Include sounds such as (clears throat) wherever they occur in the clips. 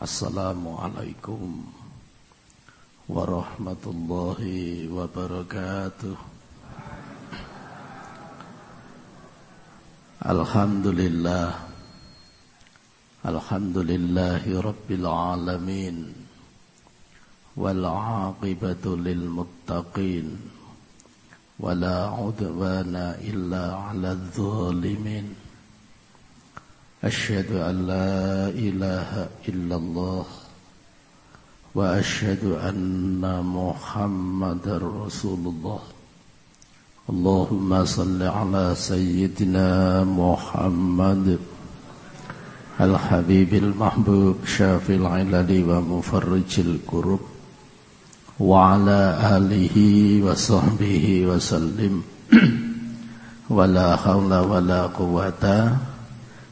Assalamualaikum warahmatullahi wabarakatuh. Alhamdulillah Alhamdulillahi rabbil alamin wal aqibatu lil muttaqin wala udwana illa 'alal zalimin أشهد أن لا إله إلا الله وأشهد أن محمد رسول الله. اللهم صل على سيدنا محمد الحبيب المحبوب شافي العلل ومفرج الكرب وعلى آله وصحبه وسلم. (clears throat) ولا حول ولا قوة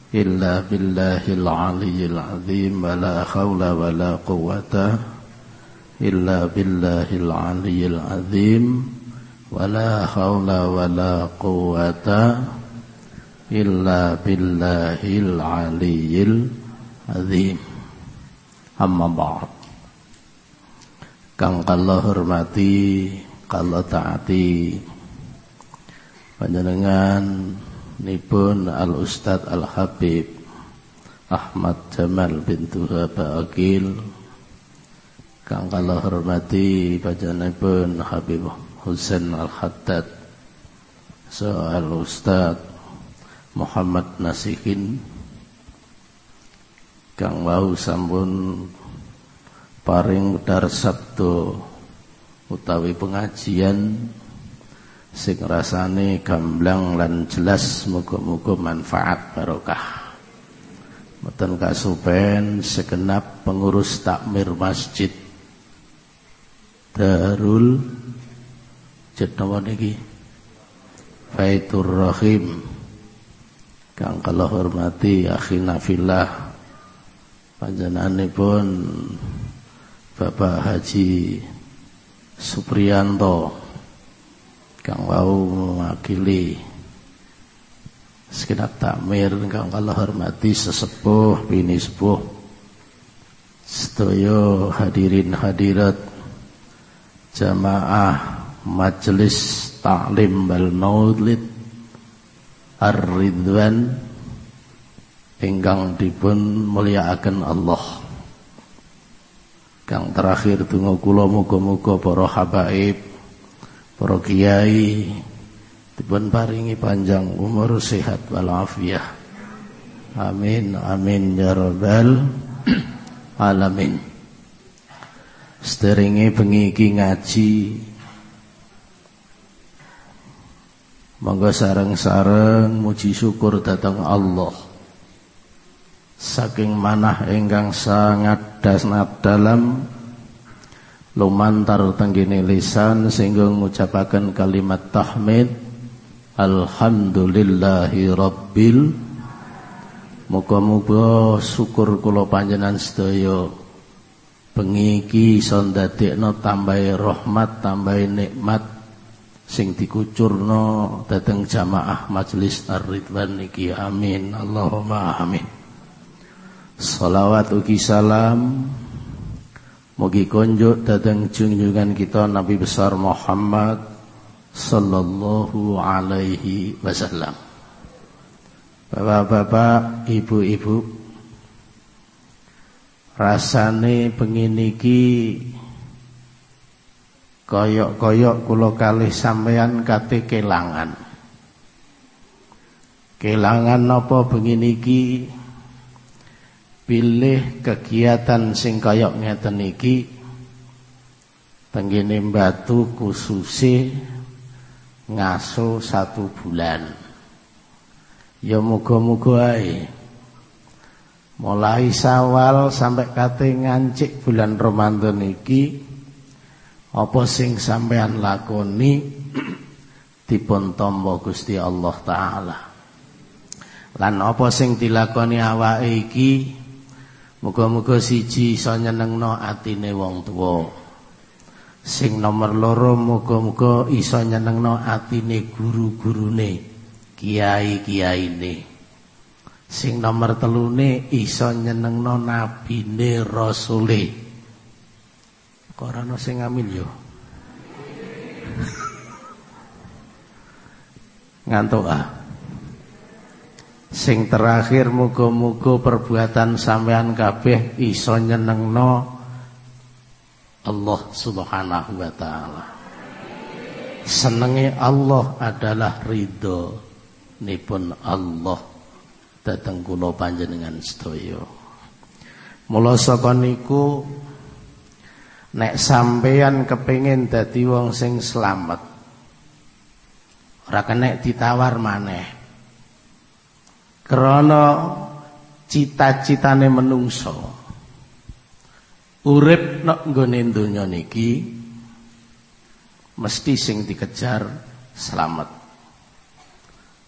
إلا بالله العلي العظيم ولا حول ولا قوة إلا بالله العلي العظيم ولا حول ولا قوة إلا بالله العلي العظيم. أما بعد Kang kalau hormati, kalau taati. Panjenengan nipun Al Ustad Al Habib Ahmad Jamal bin Tuhaba Akil kang kala hormati panjenenganipun Habib Husain Al Haddad so Al Ustad Muhammad Nasihin. Kang wau sampun paring dar Sabtu utawi pengajian sing rasane gamblang lan jelas muga-muga manfaat barokah. Mboten kasupen segenap pengurus takmir masjid. Darul Jednawa niki? Baitur Rahim. Kang kala hormati akhina fillah panjenenganipun Bapak Haji Supriyanto kang wau mewakili segenap takmir kang kala hormati sesepuh bini sepuh. Sedaya hadirin hadirat jamaah majelis taklim bal maulid ar-ridwan ingkang dipun mulyakaken Allah. Kang terakhir tunggu kula muga-muga para habaib para kiai dipun paringi panjang umur sehat walafiat. Amin amin ya rabbal alamin. Sederinge bengi iki ngaji. Monggo sareng-sareng muji syukur datang Allah. Saking manah ingkang sangat dasnat dalam lumantar tenggine lisan sehingga mengucapkan kalimat tahmid alhamdulillahi rabbil muga-muga syukur kula panjenengan sedaya bengi iki iso tambahi rahmat tambahi nikmat sing dikucurno dateng jamaah majelis ar-ridwan niki amin. Allahumma amin. Salawat ugi salam Mugi konjuk datang junjungan kita Nabi besar Muhammad sallallahu alaihi wasallam. Bapak-bapak, ibu-ibu, rasane pengin iki koyok-koyok kula kalih sampeyan kate kelangan. Kelangan napa pengin iki pilih kegiatan sing kaya ngeten iki. Batu khususi ngaso satu bulan. Ya muga-muga ae. Mulai sawal sampai kate ngancik bulan Ramadan iki apa sing sampean lakoni? (clears throat) Dipun tampa Gusti Allah taala. Lan apa sing dilakoni awake iki Muga-muga siji iso nyenengno atine wong tuwa. Sing nomor loro muga-muga iso nyenengno atine guru-gurune, kiai-kiaine. Sing nomor telune iso nyenengno nabine rasule. Kok ora ono sing amin yo. Ngantuk ah. Sing terakhir muga-muga perbuatan sampean kabeh iso nyenengno Allah Subhanahu wa taala. Senenge Allah adalah ridho nipun Allah dateng kula panjenengan sedaya. Mula saka niku nek sampeyan kepengin dadi wong sing slamet ora kenek ditawar maneh. Krana cita-citane menungso urip nek nggone donya niki mesti sing dikejar selamat.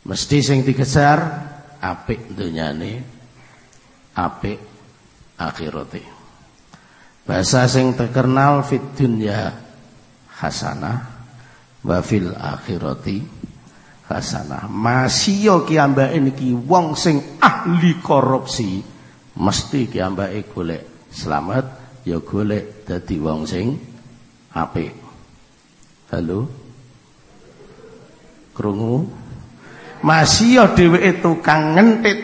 Mesti sing dikejar apik dunyane apik akhirate bahasa sing terkenal fit dunya hasanah wa fil akhirati hasanah masih kiambake niki wong sing ahli korupsi mesti kiambake golek selamat ya golek dadi wong sing apik. Halo? Krungu? Masih ya dheweke tukang ngentit.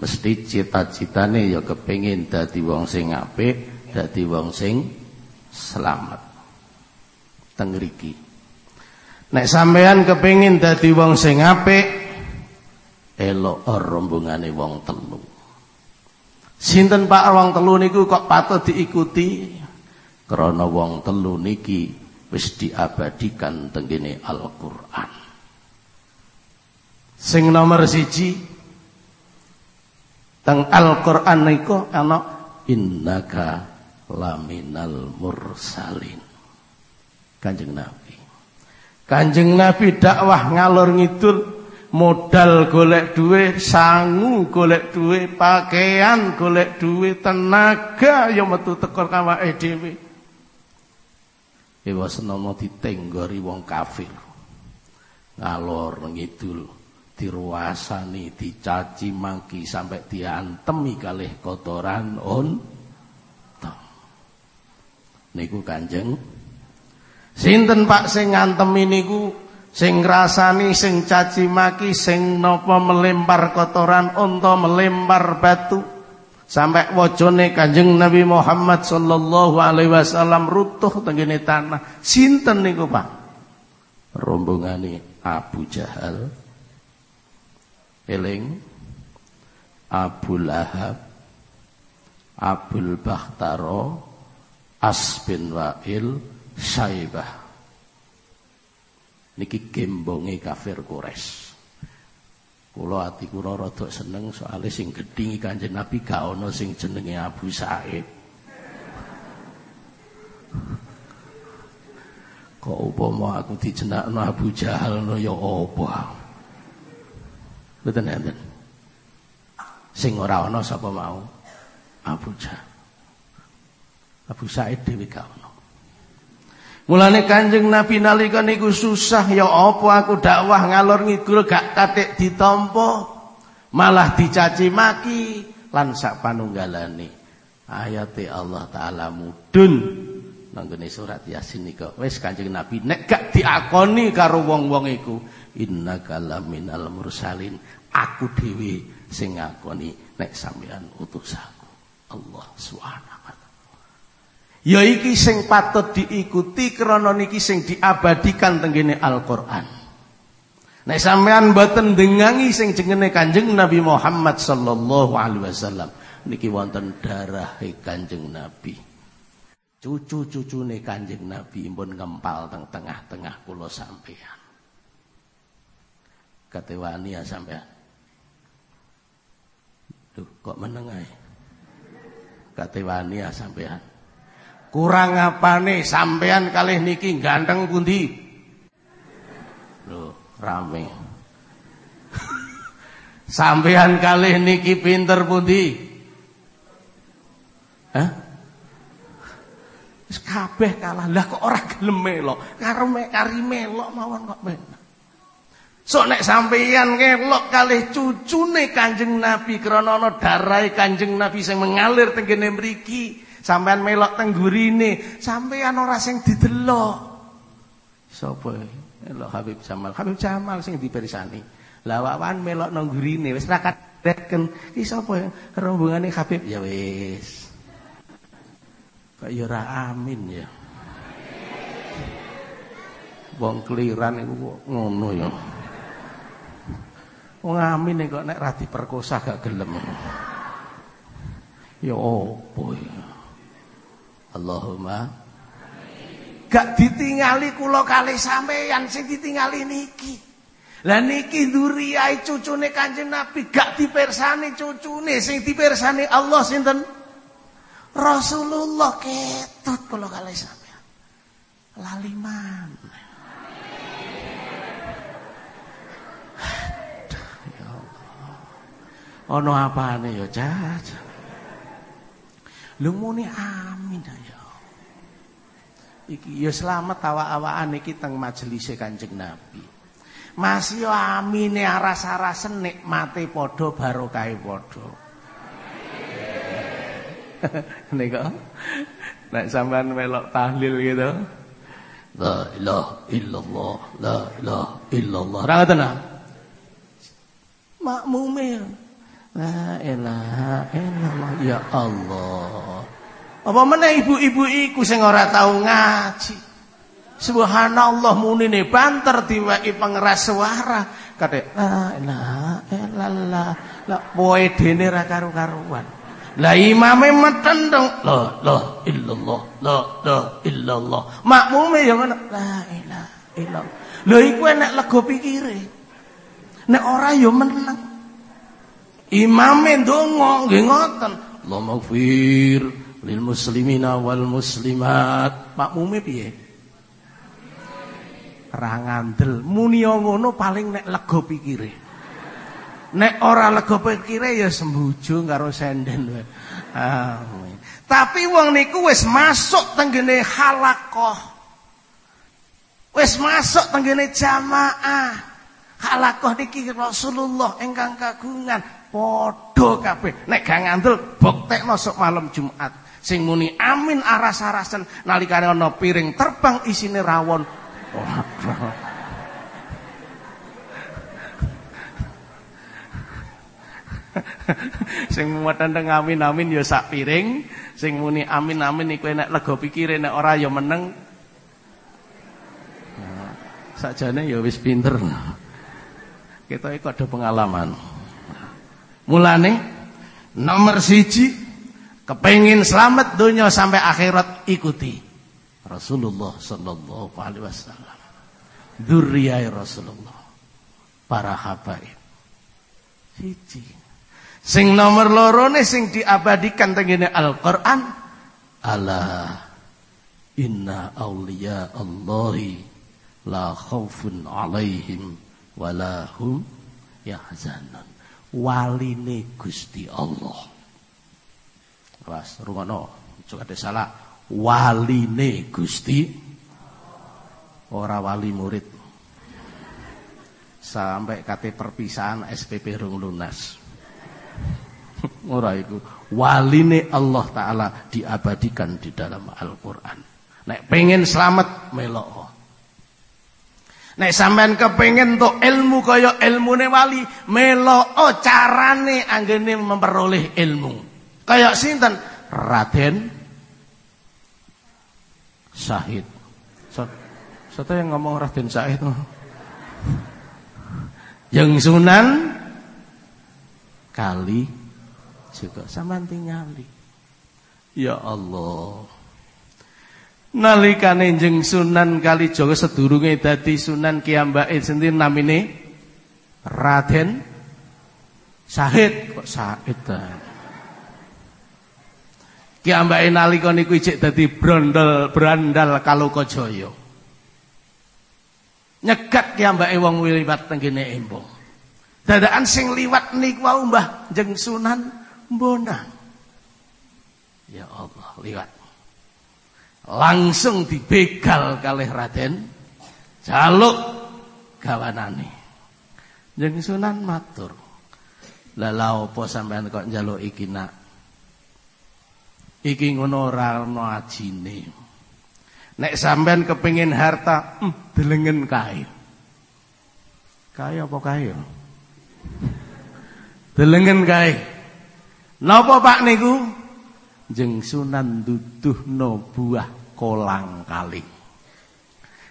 Mesti cita-citane ya kepengin dadi wong sing apik dadi wong sing selamat teng mriki nek sampean kepengin dadi wong sing apik elok rombongane wong telu sinten Pak wong telu niku kok patut diikuti krana wong telu niki wis diabadikan tengene Al-Qur'an Sing nomor siji teng Al-Qur'an niku ana innaka laminal mursalin. Kanjeng Nabi. Kanjeng Nabi dakwah ngalor ngidul modal golek duwe, sangu golek duwe, pakaian golek duwe, tenaga yang metu tekor kawake dhewe. Ewa senono ditenggori wong kafir. Ngalor ngidul diruasani, dicaci maki sampai diantemi kalih kotoran on niku Kanjeng sinten Pak sing ngantemi niku? Sing ngrasani sing caci maki sing napa melempar kotoran unta melempar batu. Sampai wajone Kanjeng Nabi Muhammad sallallahu alaihi wasallam rutuh tenggene tanah. Sinten niku Pak? Rombongane Abu Jahal. Eling. Abu Lahab. Abul Bakhtaro. As bin Wa'il Saibah niki gembonge kafir Quraisy kula ati kula rada seneng soalé sing gedhingi Kanjeng Nabi gak ana sing jenenge Abu Said kok upama aku dijenakno Abu Jahal no ya apa Mboten enten. Sing ora ana sapa mau? Abu Jahal. Abu Said dhewe gak ana. Mulane Kanjeng Nabi nalika niku susah ya apa aku dakwah ngalor ngidul gak katik ditampa malah dicaci maki lan sak panunggalane. Ayate Allah taala mudun. Nanggone surat Yasin nika wis Kanjeng Nabi nek gak diakoni karo wong-wong iku innaka laminal mursalin. Aku dhewe sing ngakoni nek sampean utus aku. Allah subhanahu wa taala ya iki sing patut diikuti krana niki sing diabadikan tenggene Al-Qur'an nek sampean boten dengangi sing jenenge Kanjeng Nabi Muhammad sallallahu alaihi wasallam niki wonten darah Kanjeng Nabi cucu-cucune Kanjeng Nabi pun ngempal teng tengah-tengah kula sampean katewani ya sampean. Duh, kok menengai? Katewani ya sampean. Kurang apa nih sampean kali niki ganteng pundi? Loh, rame. (laughs) sampean kali niki pinter pundi? Hah? kabeh kalah. Lah kok ora gelem melok? Karo kari melok mawon kok bener. Sok nek sampeyan ngelok kalih cucune Kanjeng Nabi krana ana darahe Kanjeng Nabi sing mengalir teng kene mriki, sampean melok teng gurine, sampeyan ora sing didelok. Sapa? Melok Habib Jamal. Habib Jamal sing dipersani. Lah wawan melok nang gurine wis ra kadeken. Iki sapa? Rombongane Habib ya wis. Kok ya amin ya. Wong kliran iku ngono ya. Wong amin kok nek ra diperkosa gak gelem. Ya opo ya. Allahumma gak ditingali kula kali sampeyan sing ditingali niki. Lah niki duriyae cucune Kanjeng Nabi gak dipersani cucune sing dipersani Allah sinten? Rasulullah ketut kula kali sampeyan. Laliman. Ono apane ya, Caca? Lu muni amin ya. Iki ya selamat awak-awakan iki teng majelis Kanjeng Nabi. Masih yo amine aras-arasen nikmate padha barokahe padha. (laughs) Nika nek sampean melok tahlil gitu. La ilaha illallah, la ilaha illallah. Ra ngoten Makmume La ilaha illallah ya Allah. Apa meneh ibu-ibu iku sing ora tau ngaji. Subhanallah munine banter diwaki pengeras suara. Kate la ilaha illallah. La poe dene ra karu-karuan. Lah imame meten dong. La la illallah. La la illallah. Makmume ya ngono. La ilaha illallah. Lha iku enek lega pikire. Nek ora ya meneng. Imame ndonga nggih ngoten. Allahumma ighfir lil muslimina wal muslimat. Makmume piye? Ra ngandel. Muni ngono paling nek lega pikire. Nek ora lega pikire ya sembuju karo senden wae. Amin. Tapi wong niku wis masuk tenggene halakoh. Wis masuk tenggene jamaah. Halakoh niki Rasulullah ingkang kagungan Padha kabeh. Nek gak ngandel boktekno sok malam Jumat. Sing muni amin aras-arasen nalikane ana piring terbang isine rawon. sing mumeteng amin amin ya sak piring, sing muni amin amin iku enek lega pikire nek ora ya meneng. Sakjane ya wis pinter. Kita iku ada pengalaman. Mulane nomor siji kepengin selamat dunia sampai akhirat ikuti Rasulullah sallallahu alaihi wasallam. Dzurriyyah Rasulullah. Para habaib. Siji. Sing nomor loro nih sing diabadikan tengene Al-Qur'an. Ala inna awliya Allahi la khaufun alaihim wala hum yahzanun waline Gusti Allah. Was rungono, aja ada salah. Waline Gusti ora wali murid. Sampai kate perpisahan SPP rung lunas. (laughs) ora iku. Waline Allah taala diabadikan di dalam Al-Qur'an. Nek pengen selamat melok Nek sampean kepengin untuk ilmu kaya ilmune wali, melok oh, carane anggene memperoleh ilmu. Kaya sinten? Raden Sahid. Satu yang ngomong Raden Sahid. Yang Sunan kali juga sampean tingali. Ya Allah. Nalikane jeng Sunan Kalijaga sedurunge dadi Sunan Kiambake sendiri namine Raden Sahid kok Sahid ta. Kiambake nalika niku ijek dadi brandal brandal Kalokajaya. Nyegat kiambake wong liwat tenggene embong. Dadakan sing liwat niku wau Mbah jeng Sunan Bonang. Ya Allah, liwat langsung dibegal kalih Raden jaluk gawanane Jeng Sunan matur. Lah la opo sampean kok njaluk iki nak? Iki ngono ora ana ajine. Nek sampean kepengin harta, hmm, delengen kae. Kae apa kae? Delengen kae. Napa Pak niku? Jeng Sunan duduhno buah kolang kaling.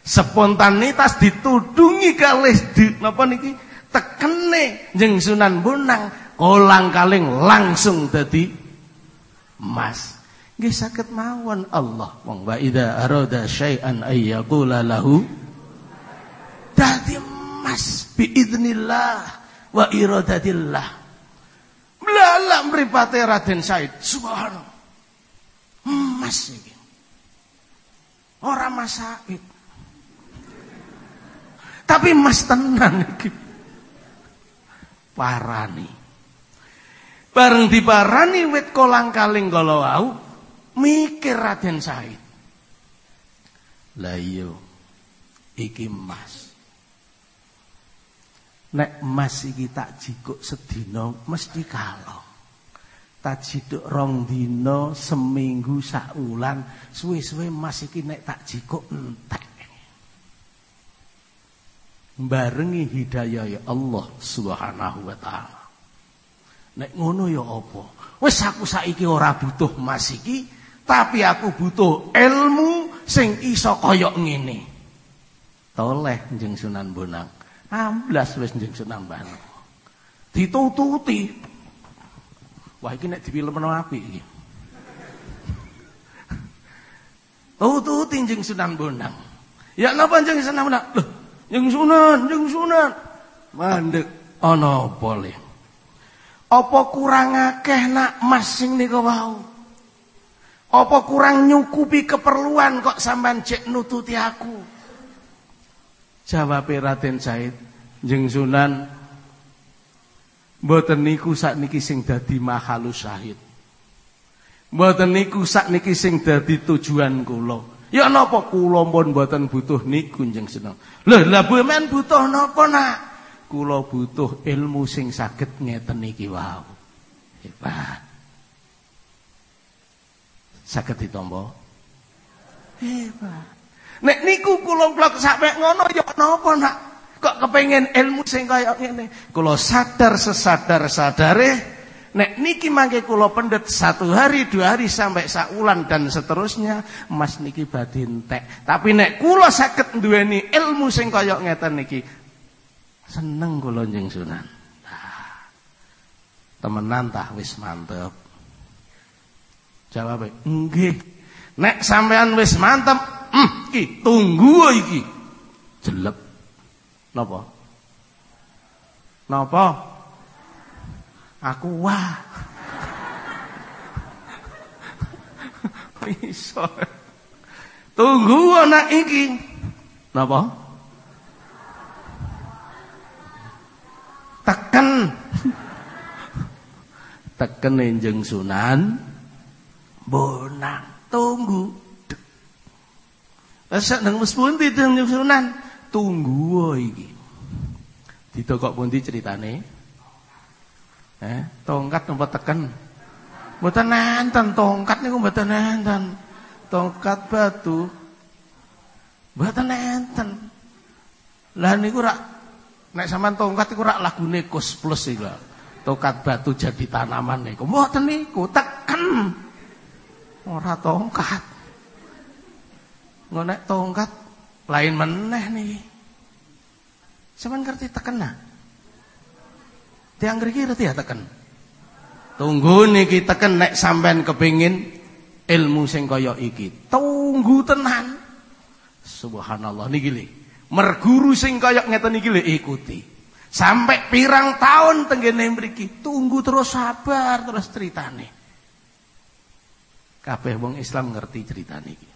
Spontanitas ditudungi kalih di napa niki tekene jeng Sunan Bonang kolang kaling langsung dadi emas. Nggih saged mawon Allah wong wa idza arada syai'an ay yaqula lahu dadi emas biidznillah wa iradatillah. Blalak mripate Raden Said subhanallah. Emas iki. Ora Mas. Tapi Mas tenan iki. Parani. Bareng diparani wit kolang kaling kala wau, mikir Raden Said. Lah iya iki emas. Nek emas iki tak jikuk sedina mesti kalong. Tak jiduk rong dina seminggu sak wulan suwe-suwe emas iki nek tak jikuk entek. Barengi hidayah ya Allah Subhanahu wa taala. Nek ngono ya apa? Wis aku saiki ora butuh emas iki, tapi aku butuh ilmu sing iso kaya ngene. Toleh njeng Sunan Bonang. Amblas wis njeng Sunan Bonang. Ditututi. Wah iki nek difilmno apik iki. Tututi njeng Sunan Bonang. Ya napa njeng Sunan Bonang? Loh, Jeng Sunan, jeng Sunan. Mandek ana apa le? Apa kurang akeh nak mas sing nika wau? Apa kurang nyukupi keperluan kok sampean cek nututi aku? Jawab Raden Said, jeng Sunan, mboten niku sakniki sing dadi mahalus syahid. Mboten niku sakniki sing dadi tujuan kula. Ya napa kula pun mboten butuh niku njeng seneng. Lho, lah men butuh napa nak? Kula butuh ilmu sing saged ngeten iki wau. Hebat. Saged ditampa. Hebat. Nek niku kula blok sampe ngono ya napa nak? Kok kepengin ilmu sing kaya ngene? Kula sadar sesadar sadare Nek niki mangke kula pendet satu hari, dua hari sampai sakulan dan seterusnya, Mas niki badhe entek. Tapi nek kula saged duweni ilmu sing kaya ngeten niki, seneng kula njeng Sunan. Nah, temenan tah wis mantep. Jawab nggih. Nek sampean wis mantep, hmm, iki tunggu iki. Jelep. Napa? Napa? Aku wah. (laughs) Bisa. Tunggu anak iki. Napa? Teken. (laughs) Teken enjeng Sunan Bonang. Tunggu. Asa nang wis pundi Sunan? Tunggu iki. Ditokok pundi ceritane? Eh, tongkat napa teken? Mboten nenten tongkat niku mboten nenten. Tongkat batu mboten nenten. Lah niku rak nek sampean tongkat iku rak lagune Kus Plus iku. Tongkat batu jadi tanaman niku. Mboten niku teken. Ora tongkat. Ngonek tongkat lain meneh niki. Sampeyan ngerti teken nah? Tiang ngriki ngerti ya teken. Tunggu niki teken nek sampean kepingin ilmu sing iki. Tunggu tenan. Subhanallah niki lho. Merguru sing kaya ngeten iki lho ikuti. Sampai pirang tahun tenggene mriki, tunggu terus sabar terus ceritane. Kabeh wong Islam ngerti cerita niki.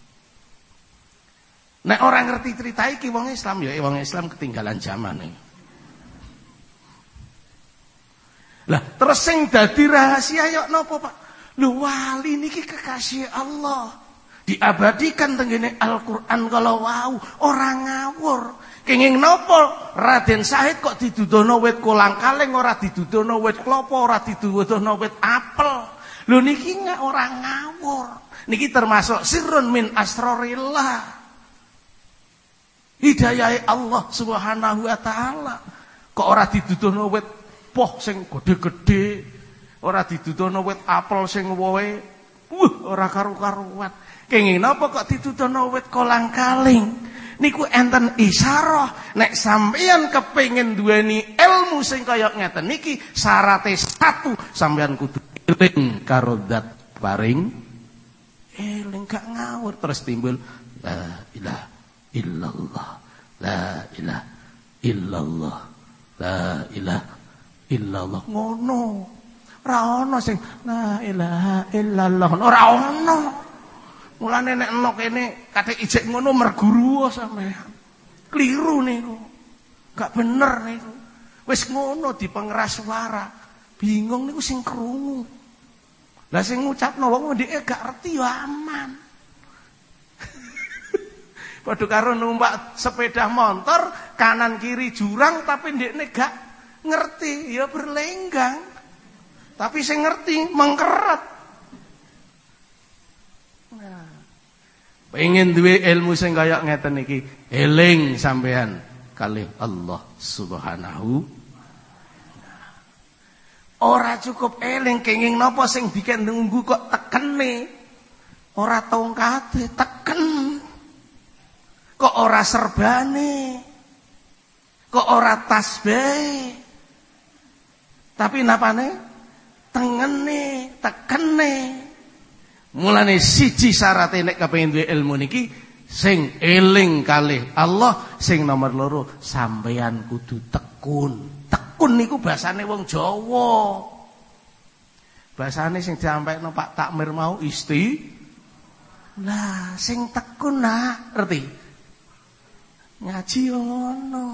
Nek orang ngerti cerita iki wong Islam ya wong Islam ketinggalan zaman iki. Lah terus sing dadi rahasia ya napa Pak? Lho wali niki kekasih Allah. Diabadikan tenggene Al-Qur'an kalau wau orang ngawur. Kenging nopo Raden Sahid kok didudono wit kolang-kaling ora didudono wit klopo ora didudono wit apel. Lho niki nggak orang ngawur. Niki termasuk sirrun min asrorillah. Hidayah Allah Subhanahu wa taala. Kok ora didudono wit poh sing gede-gede, ora didudono wit apel sing wowe uh ora karu-karuan. Kenging napa kok ditutono wit kolang-kaling? Niku enten isyarah nek sampeyan kepengin duweni ilmu sing kaya ngeten niki syarate satu sampeyan kudu eling karo zat paring eling gak ngawur terus timbul la ilaha illallah la ilaha illallah la ilaha illallah ngono ora ana sing la ilaha illallah ora ana Mulane nek eno kene kate ijek ngono merguru sampean. Kliru niku. Gak bener niku. Wis ngono di pengeras suara. Bingung niku sing krungu. Lah sing ngucapno wong ndeke gak ngerti ya aman. (laughs) Padha karo numpak sepeda motor kanan kiri jurang tapi ndekne gak ngerti ya berlenggang. Tapi sing ngerti mengkeret. Pengen duwe ilmu sing kaya ngeten iki, eling sampean kali Allah Subhanahu Ora cukup eling kenging napa sing bikin nunggu kok tekene. Ora tongkate teken. Kok ora serbane. Kok ora tasbih. Tapi napane? Tengene, tekene. Mulane siji syarate nek kepengin duwe ilmu niki sing eling kalih Allah, sing nomor loro sampeyan kudu tekun. Tekun niku bahasane wong Jawa. Bahasane sing disampaikno Pak Takmir mau isti. Lah, sing tekun nah, ngerti? Ngaji ngono.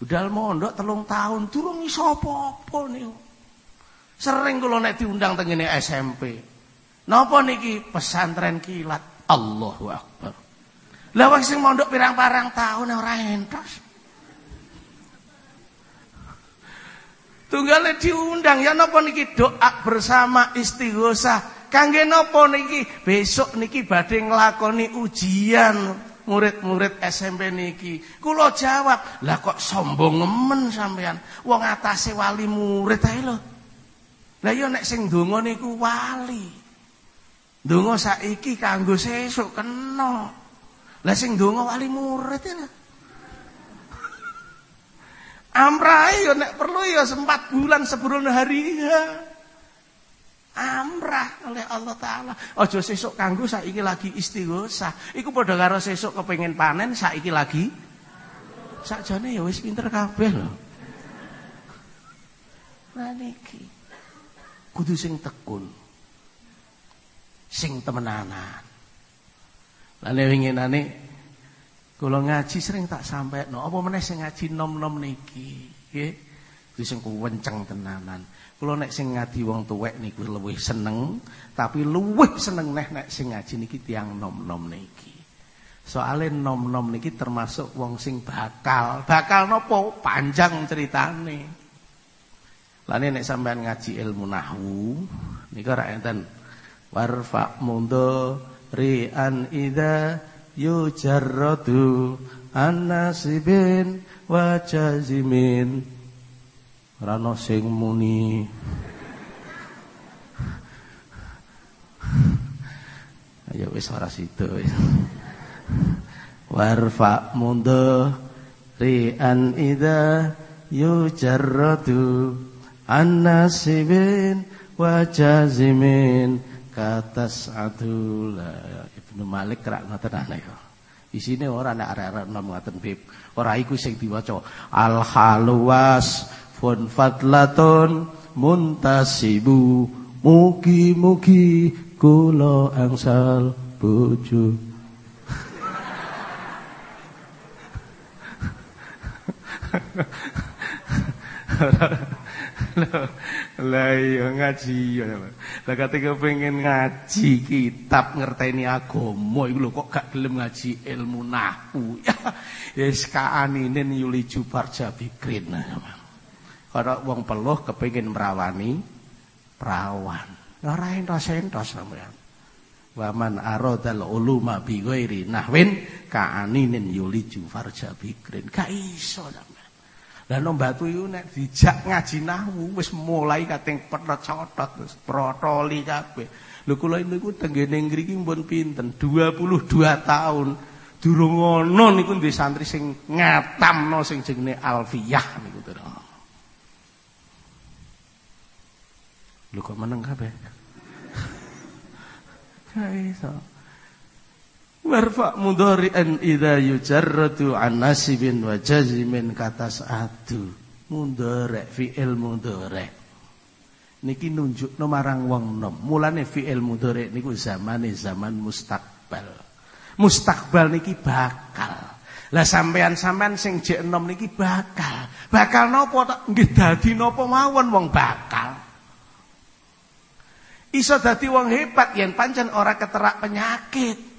Budal mondok telung tahun durung iso apa-apa niku. Sering kula nek diundang tengene SMP. Napa niki pesantren kilat Allahu Akbar. Lah wong sing mondok pirang-parang tahun ora entos. Tunggale diundang ya napa niki doa bersama istighosah. Kangge napa niki besok niki badhe nglakoni ujian murid-murid SMP niki. Kula jawab, lah kok sombong nemen sampean. Wong atase wali murid ae lho. Lah ya nek sing donga niku wali. Donga saiki kanggo sesuk kena. Lah sing donga wali murid ya. Amrahe yo nek perlu ya sempat bulan sebelum hari ya. Amrah oleh Allah taala. Aja sesuk kanggo saiki lagi istighosah. Iku padha karo sesuk kepengin panen saiki lagi sakjane ya wis pinter kabeh lho. Lah niki kudu sing tekun sing temenanan. Lane winginane kula ngaji sering tak sampai no apa meneh sing ngaji nom-nom niki, nggih. Kuwi sing kuwenceng tenanan. Kula nek sing ngadi wong tuwek niku luwih seneng, tapi luwih seneng neh nek sing ngaji niki tiang nom-nom niki. Soale nom-nom niki termasuk wong sing bakal. Bakal nopo? Panjang ceritane. Lane nek sampean ngaji ilmu nahwu niku ora enten warfa mundo ri'an idza yujarradu annasibin wa jazimin. Rano sing muni. Ayo wis ora sida warfa mundo ri'an idza yujarradu annasibin wa jazimin. Katas adula Ibnu Malik rak ngoten kok. Isine ora nek arek-arek nom ngoten bib. Ora iku sing diwaca al halwas fun fadlatun muntasibu mugi-mugi kula angsal bojo. (laughs) Lah iya ngaji ya. Lah ketika pengen ngaji kitab ngerteni agama iku lho kok gak gelem ngaji ilmu nahwu. (laughs) Ya wis kaanine yuli jubar jabikrin. Karena wong peluh kepengin merawani perawan. Ora entos-entos sampean. Waman aradal uluma bi ghairi nahwin ka'aninin yuliju farja bikrin. Ka iso sampean. Lah no batu iku nek dijak ngaji nahwu wis mulai kating petot-cotot wis protoli kabeh. Lho kula niku tenggene ngriki pun pinten 22 tahun. Durung ana niku ndek santri sing ngatamno sing jenenge Alfiyah niku to. Lho kok meneng kabeh? (laughs) Iso. Warfa mudhari'an idza yujarratu an nasibin wa jazimin kata satu. Mudhari' fi'il mudhari'. Niki nunjukno marang wong nom. Mulane fi'il mudhari' niku zamane zaman mustakbal. Mustakbal niki bakal. Lah sampean-sampean sing jek enom niki bakal. Bakal napa nggih dadi napa mawon wong bakal. Iso dadi wong hebat yen pancen ora keterak penyakit.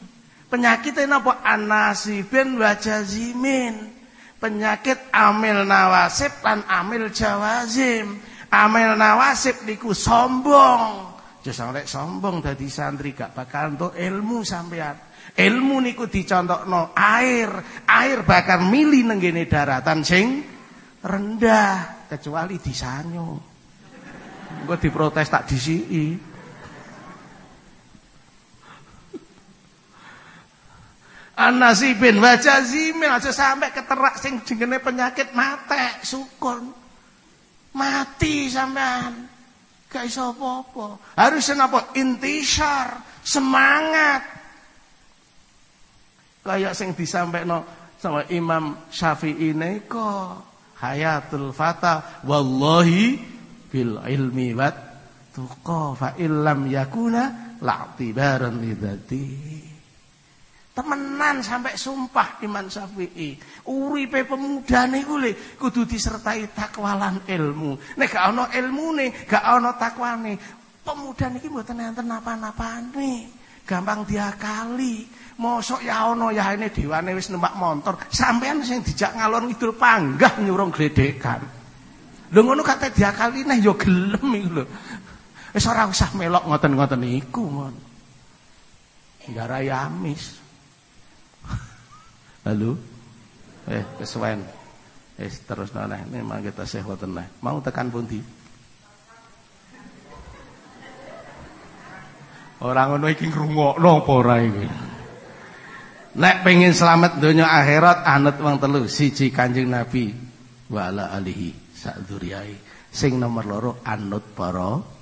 Penyakit napa anasibin wa jazimin. Penyakit amil nawasib lan amil jawazim. Amil nawasib niku sombong. Jangan sampai sombong dadi santri gak bakal untuk ilmu sampean. Ilmu niku dicontohno air, air bakal mili nenggene daratan sing rendah kecuali disanyo. Engko diprotes tak disiki. Anasibin wajazimin aja sampai keterak sing jenenge penyakit mate, sukun. Mati sampean. Gak iso apa-apa. Harus? Intisar, semangat. Kayak sing disampaikan sama Imam Syafi'i neko hayatul fata wallahi bil ilmi wat tuqa fa illam yakuna la'tibaran lidzatihi Temenan sampai sumpah Iman Syafi'i. Uripe pemuda niku le kudu disertai takwalan ilmu. Nek gak ana ilmune, gak takwane, pemuda niki mboten enten napa-napane. Gampang diakali. Mosok ya ana ya ini dewane wis numpak motor, sampean sing dijak ngalor ngidul panggah nyurung gledekan. Lho ngono kate diakali neh ya gelem iku lho. Wis ora usah melok ngoten-ngoten iku mon. Garai amis. Halo? Eh, kesuwen. Eh, terus noleh. Memang kita sehoten neh. Mau tekan pundi? Orang ngono iki ngrungokno apa ora iki? Nek pengen selamat dunia akhirat anut wong telu, siji Kanjeng Nabi wa ala alihi sak Sing nomor loro anut para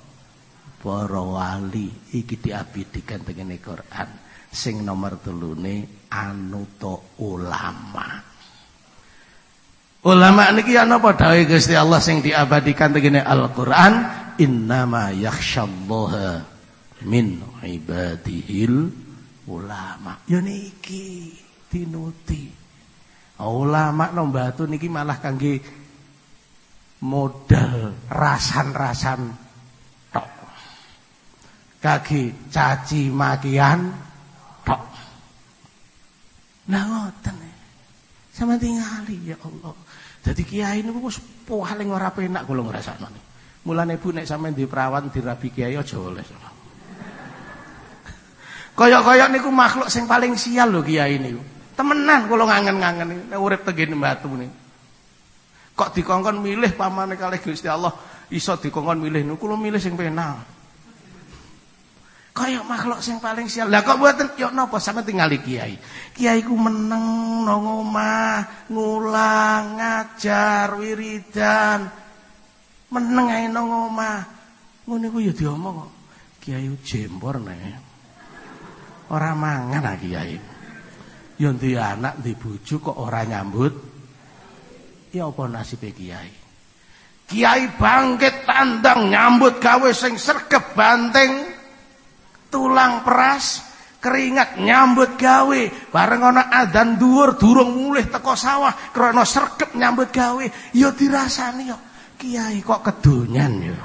para wali iki diabidikan tengene Quran. Sing nomor telune anuto ulama. Ulama niki ana apa dawuh Gusti Allah sing diabadikan tegene Al-Qur'an innama yakhsyallaha min ibadihil ulama. Ya niki tinuti. Ulama nombatu niki malah kangge modal rasan-rasan. Kaki caci makian tok. Nah ngoten. Sama tingali ya Allah. Jadi kiai ini wis paling ora penak kula ngrasakno. Mulane Bu nek sampean di perawan dirabi kiai aja oleh. Kaya-kaya niku makhluk sing paling sial lho kiai niku. Temenan kula ngangen-ngangen nek urip tengene batu niku. Kok dikongkon milih pamane kalih Gusti Allah iso dikongkon milih niku kula milih sing penak. Kayak makhluk sing paling sial. Lah kok mboten yo napa sampe tingali kiai. Kiai ku meneng nang omah, ngulang, ngajar, wiridan. Meneng ae nang omah. Ngono ku yo diomong kok. Kiai jembor nek. Ora mangan ah kiai. Yo duwe anak, duwe bojo kok ora nyambut. Ya apa nasibe kiai? Kiai bangkit tandang nyambut gawe sing sergep banteng tulang peras keringat nyambut gawe bareng ana adzan dhuwur durung mulih teko sawah krana sregep nyambut gawe ya dirasani yo Kiai kok kedonyan ya.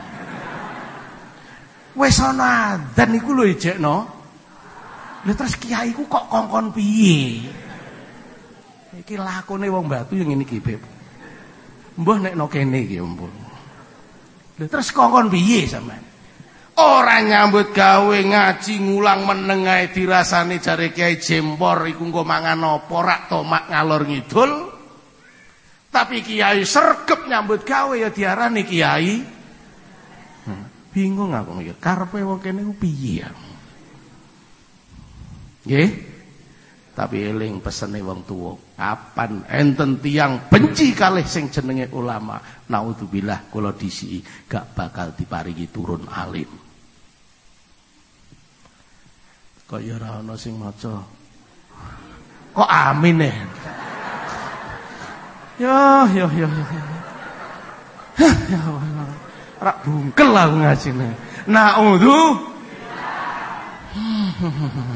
Wis ana adzan iku lho ejekno. Terus kiai ku kok kongkon piye? Iki lakone wong batu yang ini iki, Beb. Mbah nek no kene iki ampun. Lha terus kongkon piye sampean? Ora nyambut gawe ngaji ngulang meneng ae dirasani jare Kiai Jempor iku engko mangan apa rak tomak ngalor ngidul. Tapi kiai sergep nyambut gawe ya diarani kiai. Hmm, bingung aku mikir, karepe wong kene ku piye ya? Tapi eling pesene wong tuwa, kapan enten tiang benci kalih sing jenenge ulama, naudzubillah kula disiki gak bakal diparingi turun alim. Kok ya ora ana sing maca. Kok amin ya? Ya, ya, ya, ya. Ya, ya. Rak bungkel lah ngajine. Naudzu. (laughs)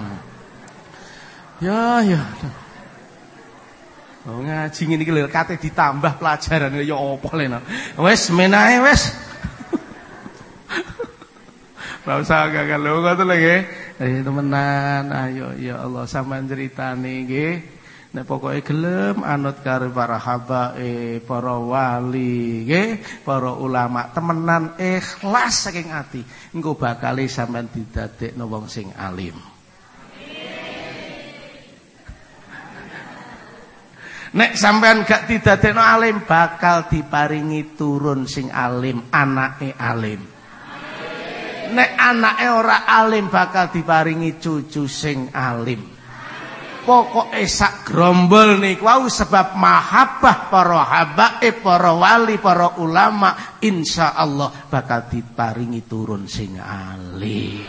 Ya, ya. Oh ngaji ngene iki lho ditambah pelajaran ya apa lena. Wes menae wes. Ora usah gagal lho ngoten lho nggih. Eh temenan ayo ya Allah sampean critane nggih. Nek pokoke gelem anut karo para habae, para wali, nggih, para ulama temenan ikhlas saking ati, engko bakal sampean didadekno wong sing alim. Nek sampean gak didadekno alim bakal diparingi turun sing alim, anake alim. Nek anake ora alim bakal diparingi cucu sing alim. Pokoke sak grombol niku wau sebab mahabbah para habaib, para wali, para ulama insyaallah bakal diparingi turun sing alim.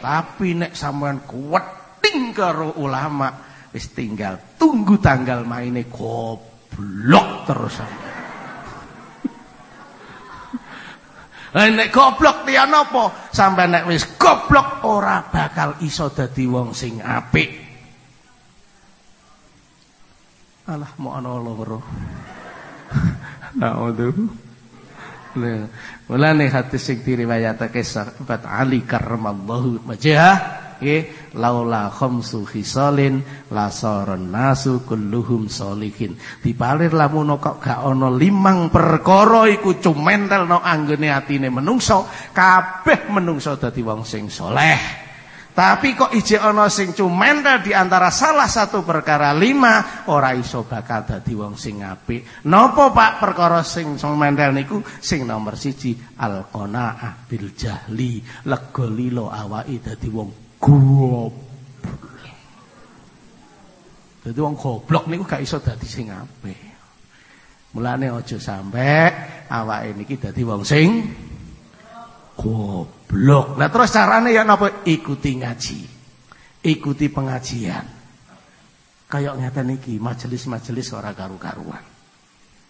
Tapi nek sampean kuweting karo ulama wis tinggal tunggu tanggal maine goblok terus. Lah nek goblok dia napa? Sampai nek wis goblok ora bakal iso dadi wong sing apik. Alah mau ana loro. Naudzu. Mulane hadis sing diriwayatake sahabat Ali karramallahu wajhah nggih laula khamsu khisalin lasaron nasu kulluhum solihin. Dipalir lamun kok gak ana limang perkara iku cumentelno anggone atine menungso, kabeh menungso dadi wong sing soleh. Tapi kok ije ana sing cumentel di antara salah satu perkara lima ora iso bakal dadi wong sing apik. Napa Pak perkara sing cumentel niku sing nomor siji al-qanaah bil jahli, lega lilo awake dadi wong goblok. Dadi wong goblok niku gak iso dadi sing apik. Mulane aja sampe awake niki dadi wong sing goblok. Nah terus carane ya napa? Ikuti ngaji. Ikuti pengajian. Kayak ngeten iki, majelis-majelis ora karu-karuan.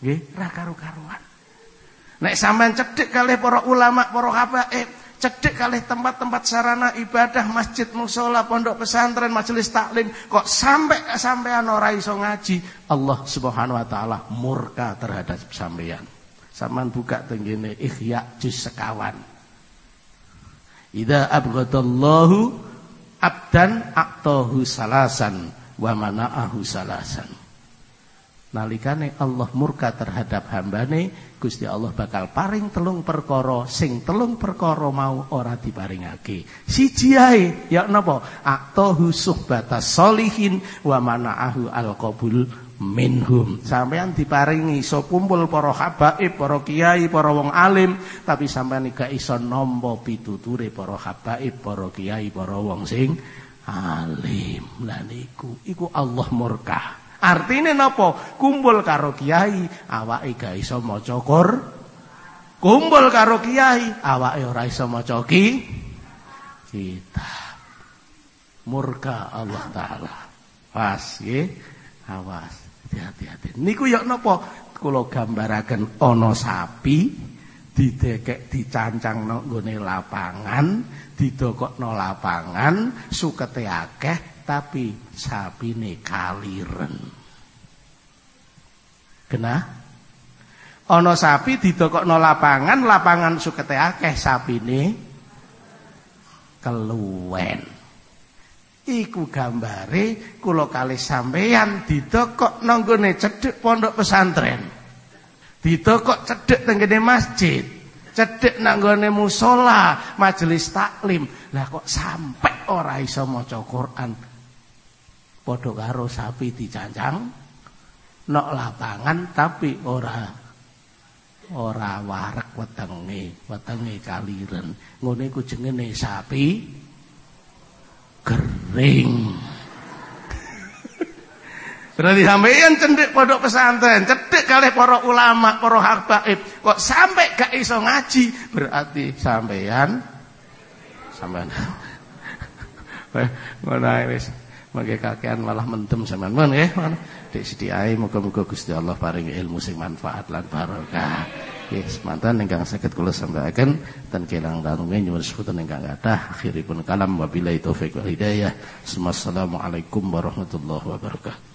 Nggih, ora karu-karuan. Nek sampean cedhek kalih para ulama, para habaib, cedhek kalih tempat-tempat sarana ibadah, masjid, musola, pondok pesantren, majelis taklim, kok sampai sampean ora iso ngaji, Allah Subhanahu wa taala murka terhadap sampean. Sampean buka tenggene Ihya juz sekawan. Idza abghadallahu abdan aqtahu salasan wa mana'ahu salasan. Nalikane Allah murka terhadap hambane, Gusti Allah bakal paring telung perkara sing telung perkara mau ora diparingake. Siji ae ya napa? Aqtahu suhbatas solihin wa mana'ahu alqabul minhum. Sampean diparingi iso kumpul para habaib, para kiai, para wong alim, tapi sampean gak iso nampa pituture para habaib, para kiai, para wong sing alim. Lah niku iku Allah murka. Artine napa? Kumpul karo kiai, awake gak iso maca Kumpul karo kiai, awake ora iso maca ki kita. Murka Allah taala. Pas nggih. Awas hati-hati. Niku ya napa? Kula gambaraken ana sapi didekek dicancangno nggone lapangan, didokokno lapangan, sukete akeh tapi sapine kaliren. Kenah? Ana sapi didokokno lapangan, lapangan sukete akeh sapine keluwen. Iku gambare kula kalih sampeyan didokok nanggone cedhek pondok pesantren. Didokok cedhek tenggene masjid. Cedhek nanggone musola, majelis taklim. Lah kok sampai ora iso maca Quran. Padha karo sapi dicancang nok lapangan tapi ora ora warek wetenge, wetenge kaliren. Ngene iku jenenge sapi kering. (laughs) Berarti sampeyan cendek pondok pesantren, cendek kali para ulama, para habaib, kok sampai gak iso ngaji, berarti sampeyan sampeyan. (laughs) Ngono wis. Mangke kakean malah mendem sampean men nggih. Dik sediae muga-muga Gusti Allah paringi ilmu sing manfaat lan barokah. Nggih, semanten ingkang saged kula sampaikan dan kelang danunge nyuwun sepunten ingkang kathah akhiripun kalam wabillahi taufik wal hidayah. Assalamualaikum warahmatullahi wabarakatuh.